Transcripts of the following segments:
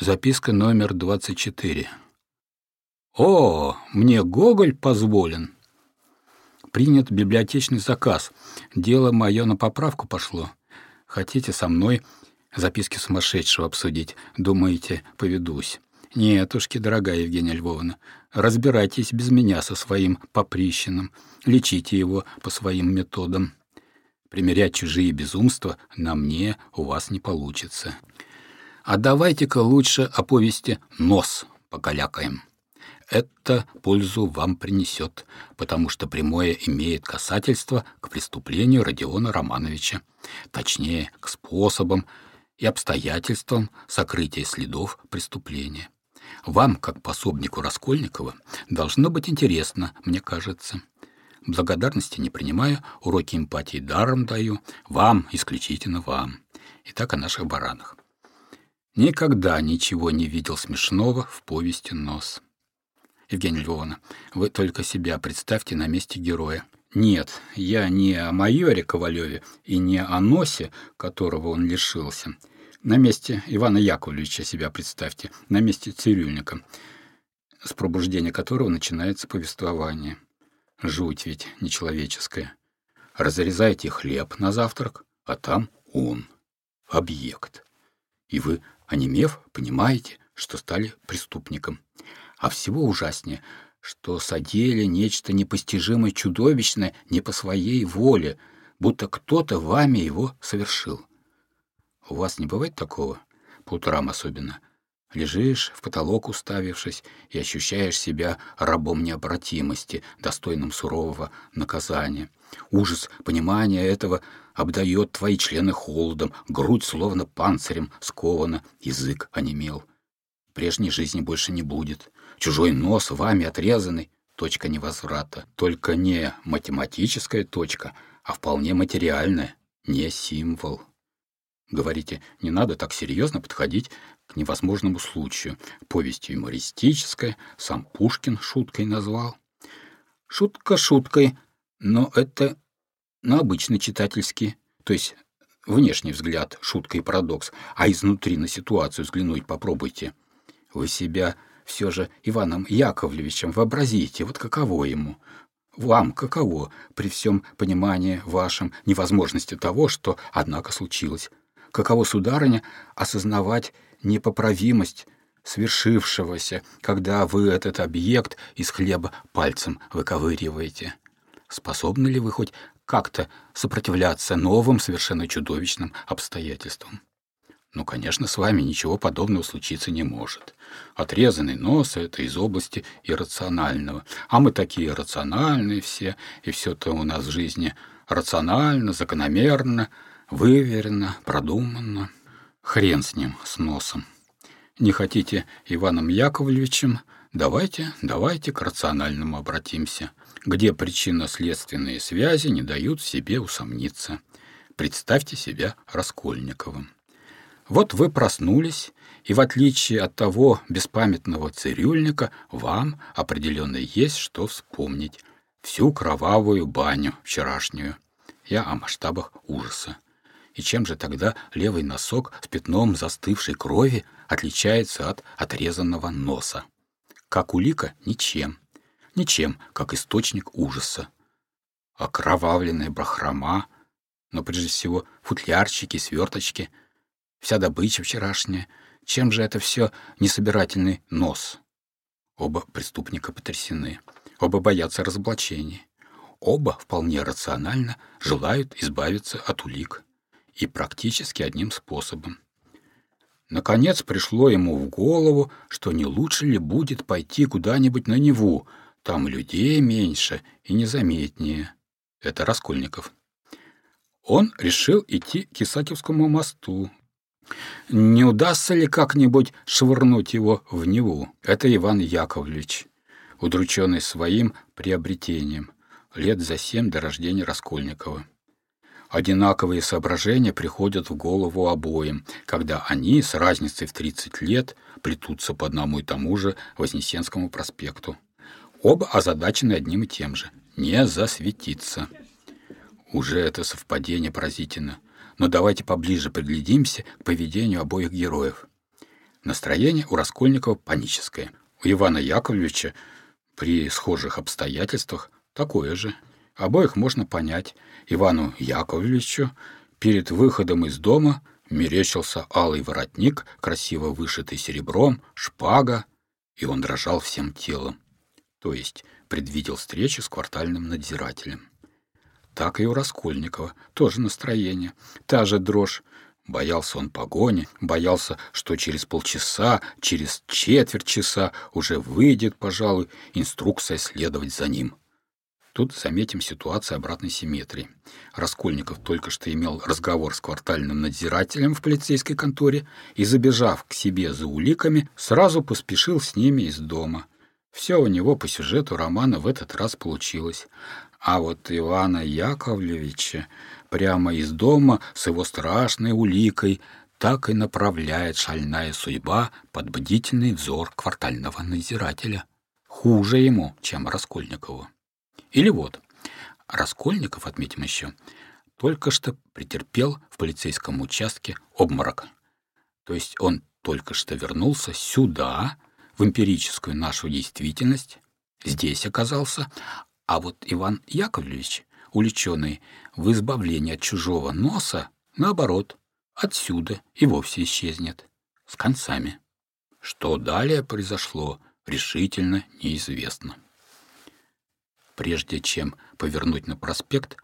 Записка номер 24. «О, мне Гоголь позволен!» Принят библиотечный заказ. Дело мое на поправку пошло. Хотите со мной записки сумасшедшего обсудить? Думаете, поведусь? Нетушки, дорогая Евгения Львовна, разбирайтесь без меня со своим поприщином, лечите его по своим методам. Примерять чужие безумства на мне у вас не получится. А давайте-ка лучше о повести «Нос» покалякаем. Это пользу вам принесет, потому что прямое имеет касательство к преступлению Родиона Романовича, точнее, к способам и обстоятельствам сокрытия следов преступления. Вам, как пособнику Раскольникова, должно быть интересно, мне кажется. Благодарности не принимаю, уроки эмпатии даром даю, вам, исключительно вам. Итак, о наших баранах. Никогда ничего не видел смешного в повести «Нос». Евгения Львовна, вы только себя представьте на месте героя. Нет, я не о майоре Ковалеве и не о носе, которого он лишился. На месте Ивана Яковлевича себя представьте, на месте цирюльника, с пробуждения которого начинается повествование. Жуть ведь нечеловеческая. Разрезайте хлеб на завтрак, а там он, объект. И вы онемев, понимаете, что стали преступником. А всего ужаснее, что содели нечто непостижимое чудовищное не по своей воле, будто кто-то вами его совершил. У вас не бывает такого? По утрам особенно. Лежишь в потолок уставившись и ощущаешь себя рабом необратимости, достойным сурового наказания. Ужас понимания этого обдает твои члены холодом, грудь словно панцирем скована, язык онемел. Прежней жизни больше не будет. Чужой нос вами отрезанный — точка невозврата. Только не математическая точка, а вполне материальная, не символ. Говорите, не надо так серьезно подходить к невозможному случаю. Повесть юмористическая, сам Пушкин шуткой назвал. Шутка шуткой, но это на обычный читательский, то есть внешний взгляд, шутка и парадокс, а изнутри на ситуацию взглянуть попробуйте. Вы себя все же Иваном Яковлевичем вообразите, вот каково ему. Вам каково при всем понимании вашем невозможности того, что, однако, случилось. Каково, сударыня, осознавать непоправимость свершившегося, когда вы этот объект из хлеба пальцем выковыриваете? Способны ли вы хоть как-то сопротивляться новым, совершенно чудовищным обстоятельствам? Ну, конечно, с вами ничего подобного случиться не может. Отрезанный нос — это из области иррационального. А мы такие рациональные все, и все-то у нас в жизни рационально, закономерно, выверено, продуманно. Хрен с ним, с носом. Не хотите Иваном Яковлевичем? Давайте, давайте к рациональному обратимся, где причинно-следственные связи не дают себе усомниться. Представьте себя Раскольниковым. Вот вы проснулись, и в отличие от того беспамятного цирюльника, вам определенно есть что вспомнить. Всю кровавую баню вчерашнюю. Я о масштабах ужаса. И чем же тогда левый носок с пятном застывшей крови отличается от отрезанного носа? Как улика — ничем. Ничем, как источник ужаса. Окровавленная брахрома, но прежде всего футлярчики, сверточки, вся добыча вчерашняя. Чем же это все несобирательный нос? Оба преступника потрясены, оба боятся разоблачения. Оба вполне рационально желают избавиться от улик и практически одним способом. Наконец пришло ему в голову, что не лучше ли будет пойти куда-нибудь на Неву, там людей меньше и незаметнее. Это Раскольников. Он решил идти к Исаакиевскому мосту. Не удастся ли как-нибудь швырнуть его в Неву? Это Иван Яковлевич, удрученный своим приобретением, лет за семь до рождения Раскольникова. Одинаковые соображения приходят в голову обоим, когда они с разницей в 30 лет плетутся по одному и тому же Вознесенскому проспекту. Оба озадачены одним и тем же — не засветиться. Уже это совпадение поразительно. Но давайте поближе приглядимся к поведению обоих героев. Настроение у Раскольникова паническое. У Ивана Яковлевича при схожих обстоятельствах такое же. Обоих можно понять. Ивану Яковлевичу перед выходом из дома мерещился алый воротник, красиво вышитый серебром, шпага, и он дрожал всем телом. То есть предвидел встречу с квартальным надзирателем. Так и у Раскольникова тоже настроение, та же дрожь. Боялся он погони, боялся, что через полчаса, через четверть часа уже выйдет, пожалуй, инструкция следовать за ним. Тут заметим ситуацию обратной симметрии. Раскольников только что имел разговор с квартальным надзирателем в полицейской конторе и, забежав к себе за уликами, сразу поспешил с ними из дома. Все у него по сюжету романа в этот раз получилось. А вот Ивана Яковлевича прямо из дома с его страшной уликой так и направляет шальная судьба под бдительный взор квартального надзирателя. Хуже ему, чем Раскольникову. Или вот, Раскольников, отметим еще, только что претерпел в полицейском участке обморок. То есть он только что вернулся сюда, в эмпирическую нашу действительность, здесь оказался, а вот Иван Яковлевич, уличенный в избавлении от чужого носа, наоборот, отсюда и вовсе исчезнет, с концами. Что далее произошло, решительно неизвестно. Прежде чем повернуть на проспект,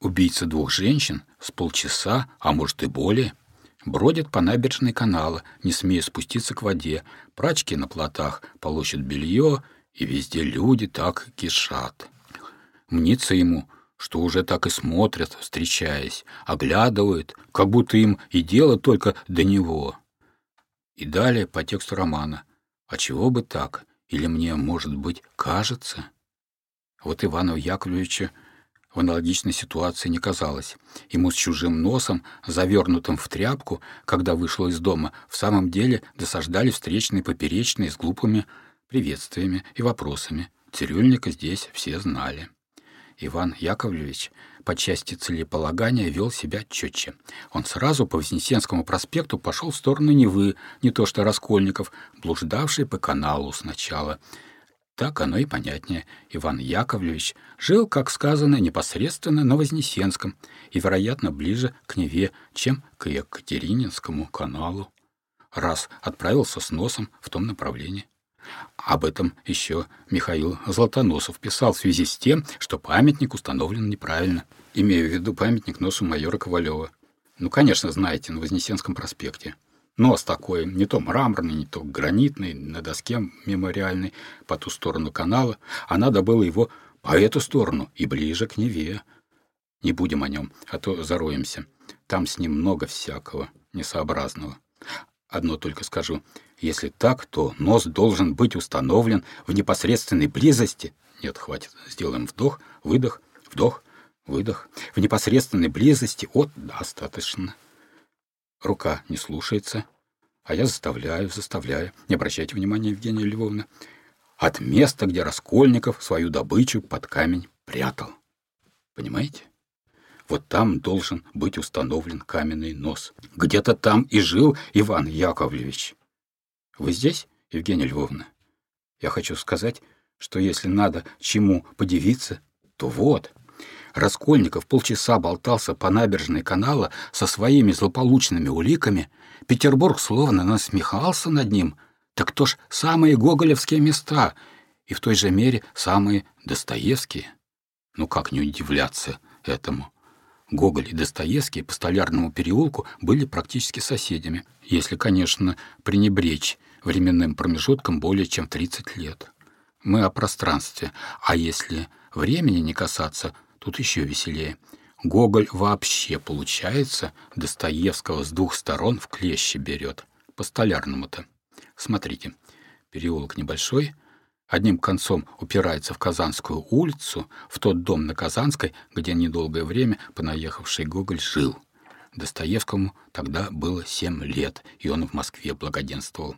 убийца двух женщин с полчаса, а может и более, бродит по набережной канала, не смея спуститься к воде, прачки на плотах полощут белье, и везде люди так кишат. Мнится ему, что уже так и смотрят, встречаясь, оглядывают, как будто им и дело только до него. И далее по тексту романа. А чего бы так? Или мне, может быть, кажется? Вот Ивану Яковлевичу в аналогичной ситуации не казалось. Ему с чужим носом, завернутым в тряпку, когда вышел из дома, в самом деле досаждали встречные поперечные с глупыми приветствиями и вопросами. Цирюльника здесь все знали. Иван Яковлевич по части целеполагания вел себя четче. Он сразу по Вознесенскому проспекту пошел в сторону Невы, не то что Раскольников, блуждавший по каналу сначала. Так оно и понятнее. Иван Яковлевич жил, как сказано, непосредственно на Вознесенском и, вероятно, ближе к Неве, чем к Екатерининскому каналу. Раз отправился с носом в том направлении. Об этом еще Михаил Златоносов писал в связи с тем, что памятник установлен неправильно. Имею в виду памятник носу майора Ковалева. Ну, конечно, знаете, на Вознесенском проспекте. Нос такой, не то мраморный, не то гранитный, на доске мемориальной, по ту сторону канала, а надо было его по эту сторону и ближе к Неве. Не будем о нем, а то зароемся. Там с ним много всякого несообразного. Одно только скажу, если так, то нос должен быть установлен в непосредственной близости. Нет, хватит. Сделаем вдох, выдох, вдох, выдох. В непосредственной близости от достаточно. Рука не слушается, а я заставляю, заставляю. Не обращайте внимания, Евгения Львовна. От места, где Раскольников свою добычу под камень прятал. Понимаете? Вот там должен быть установлен каменный нос. Где-то там и жил Иван Яковлевич. Вы здесь, Евгения Львовна? Я хочу сказать, что если надо чему подивиться, то вот. Раскольников полчаса болтался по набережной канала со своими злополучными уликами. Петербург словно насмехался над ним. Так то ж самые гоголевские места, и в той же мере самые Достоевские. Ну как не удивляться этому? Гоголь и Достоевский по Столярному переулку были практически соседями, если, конечно, пренебречь временным промежутком более чем 30 лет. Мы о пространстве, а если времени не касаться, тут еще веселее. Гоголь вообще, получается, Достоевского с двух сторон в клещи берет, по Столярному-то. Смотрите, переулок небольшой, одним концом упирается в Казанскую улицу, в тот дом на Казанской, где недолгое время понаехавший Гоголь жил. Достоевскому тогда было семь лет, и он в Москве благоденствовал.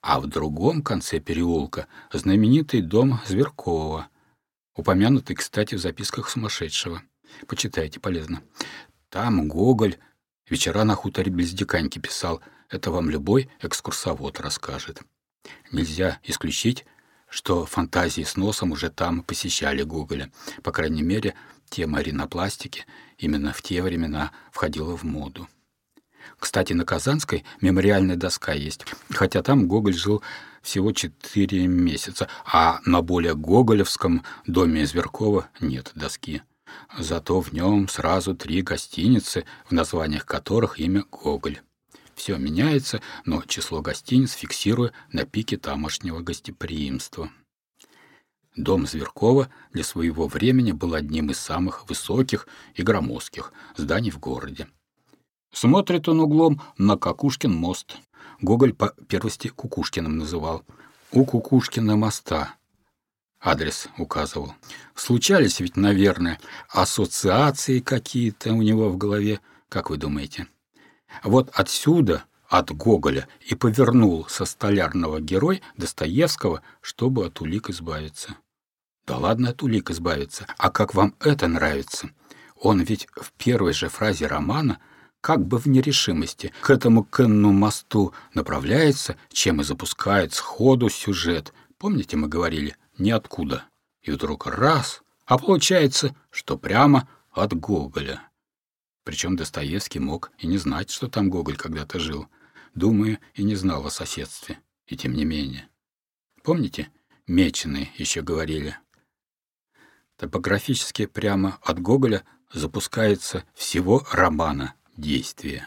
А в другом конце переулка знаменитый дом Зверкова, упомянутый, кстати, в записках сумасшедшего. Почитайте, полезно. Там Гоголь вечера на хуторе Бездиканьки писал — Это вам любой экскурсовод расскажет. Нельзя исключить, что фантазии с носом уже там посещали Гоголя. По крайней мере, тема ринопластики именно в те времена входила в моду. Кстати, на Казанской мемориальная доска есть, хотя там Гоголь жил всего четыре месяца, а на более гоголевском доме Зверкова нет доски. Зато в нем сразу три гостиницы, в названиях которых имя Гоголь. Все меняется, но число гостиниц фиксируя на пике тамошнего гостеприимства. Дом Зверкова для своего времени был одним из самых высоких и громоздких зданий в городе. Смотрит он углом на Кукушкин мост. Гоголь по первости Кукушкиным называл. У Кукушкина моста. Адрес указывал. Случались ведь, наверное, ассоциации какие-то у него в голове. Как вы думаете? Вот отсюда, от Гоголя, и повернул со столярного герой Достоевского, чтобы от улик избавиться. Да ладно от улик избавиться, а как вам это нравится? Он ведь в первой же фразе романа как бы в нерешимости к этому Кенну мосту направляется, чем и запускает сходу сюжет. Помните, мы говорили «ниоткуда». И вдруг раз, а получается, что прямо от Гоголя. Причем Достоевский мог и не знать, что там Гоголь когда-то жил. Думаю, и не знал о соседстве. И тем не менее. Помните, Меченые еще говорили? Топографически прямо от Гоголя запускается всего романа действия.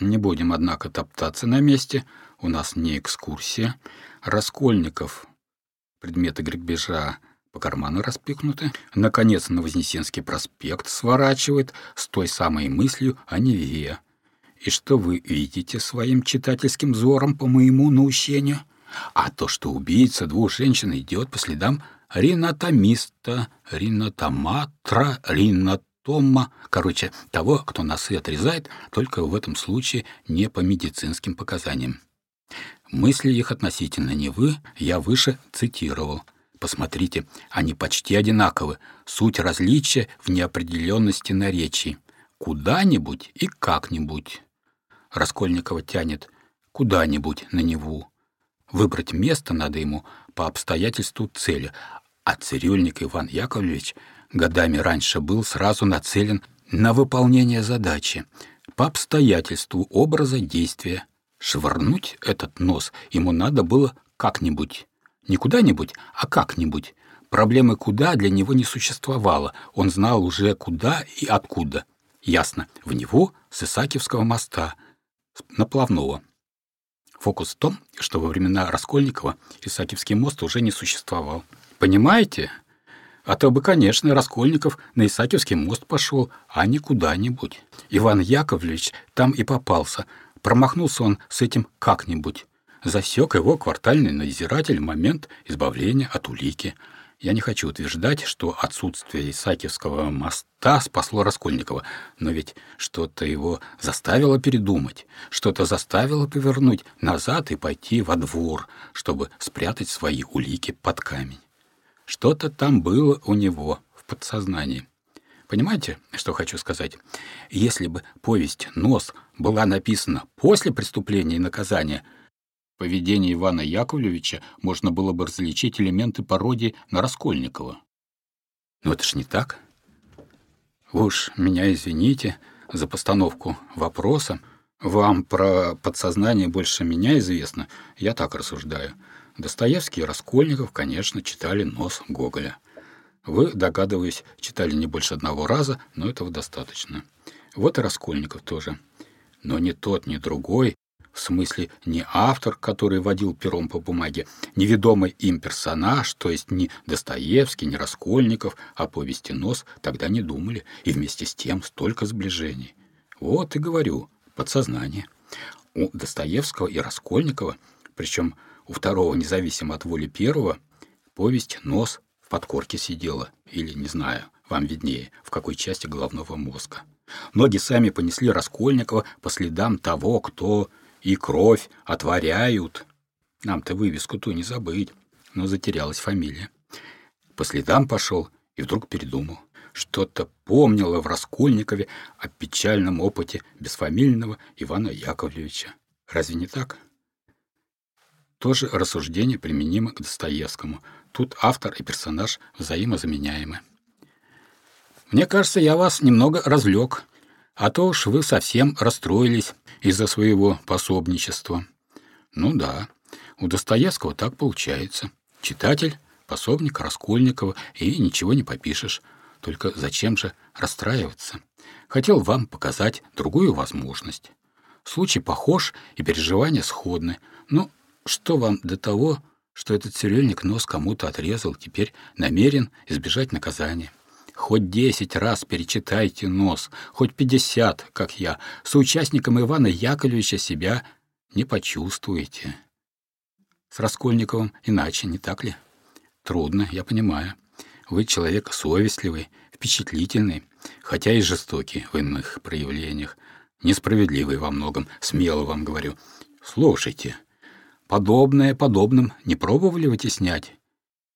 Не будем, однако, топтаться на месте. У нас не экскурсия. Раскольников, предметы грабежа, по карману распихнуты. Наконец, на Вознесенский проспект сворачивает с той самой мыслью о Неве. И что вы видите своим читательским взором по моему наущению? А то, что убийца двух женщин идет по следам ринатомиста, ринатоматра, ринатома, короче, того, кто носы отрезает, только в этом случае не по медицинским показаниям. Мысли их относительно Невы я выше цитировал. Посмотрите, они почти одинаковы. Суть различия в неопределенности наречий. Куда-нибудь и как-нибудь. Раскольникова тянет куда-нибудь на Неву. Выбрать место надо ему по обстоятельству цели, а цирюльник Иван Яковлевич годами раньше был сразу нацелен на выполнение задачи, по обстоятельству образа действия. Швырнуть этот нос ему надо было как-нибудь. Не куда-нибудь, а как-нибудь. Проблемы «куда» для него не существовало. Он знал уже куда и откуда. Ясно, в него с Исаакиевского моста, наплавного. Фокус в том, что во времена Раскольникова Исаакиевский мост уже не существовал. Понимаете? А то бы, конечно, Раскольников на Исаакиевский мост пошел, а не куда-нибудь. Иван Яковлевич там и попался. Промахнулся он с этим как-нибудь засек его квартальный надзиратель в момент избавления от улики. Я не хочу утверждать, что отсутствие Исаакиевского моста спасло Раскольникова, но ведь что-то его заставило передумать, что-то заставило повернуть назад и пойти во двор, чтобы спрятать свои улики под камень. Что-то там было у него в подсознании. Понимаете, что хочу сказать? Если бы повесть «Нос» была написана после преступления и наказания – поведении Ивана Яковлевича можно было бы различить элементы пародии на Раскольникова. Но это ж не так. Вы уж меня извините за постановку вопроса. Вам про подсознание больше меня известно, я так рассуждаю. Достоевский и Раскольников, конечно, читали «Нос» Гоголя. Вы, догадываюсь, читали не больше одного раза, но этого достаточно. Вот и Раскольников тоже. Но ни тот, ни другой в смысле не автор, который водил пером по бумаге, неведомый им персонаж, то есть не Достоевский, не Раскольников, а повести «Нос» тогда не думали, и вместе с тем столько сближений. Вот и говорю, подсознание. У Достоевского и Раскольникова, причем у второго, независимо от воли первого, повесть «Нос» в подкорке сидела, или, не знаю, вам виднее, в какой части головного мозга. Ноги сами понесли Раскольникова по следам того, кто и кровь отворяют. Нам-то вывеску ту не забыть, но затерялась фамилия. По следам пошел и вдруг передумал. Что-то помнило в Раскольникове о печальном опыте бесфамильного Ивана Яковлевича. Разве не так? Тоже рассуждение применимо к Достоевскому. Тут автор и персонаж взаимозаменяемы. Мне кажется, я вас немного развлек, а то уж вы совсем расстроились из-за своего пособничества. Ну да, у Достоевского так получается. Читатель, пособник Раскольникова, и ничего не попишешь. Только зачем же расстраиваться? Хотел вам показать другую возможность. Случай похож, и переживания сходны. Ну, что вам до того, что этот цирюльник нос кому-то отрезал, теперь намерен избежать наказания? Хоть десять раз перечитайте нос, хоть пятьдесят, как я, соучастником Ивана Яковлевича себя не почувствуете. С Раскольниковым иначе, не так ли? Трудно, я понимаю. Вы человек совестливый, впечатлительный, хотя и жестокий в иных проявлениях, несправедливый во многом, смело вам говорю. Слушайте, Подобное подобным не пробовали вытеснять?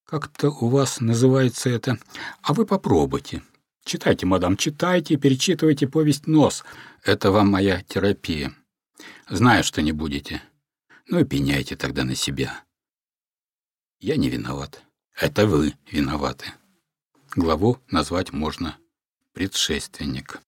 Как-то у вас называется это. А вы попробуйте. Читайте, мадам, читайте, перечитывайте повесть «Нос». Это вам моя терапия. Знаю, что не будете. Ну и пеняйте тогда на себя. Я не виноват. Это вы виноваты. Главу назвать можно «Предшественник».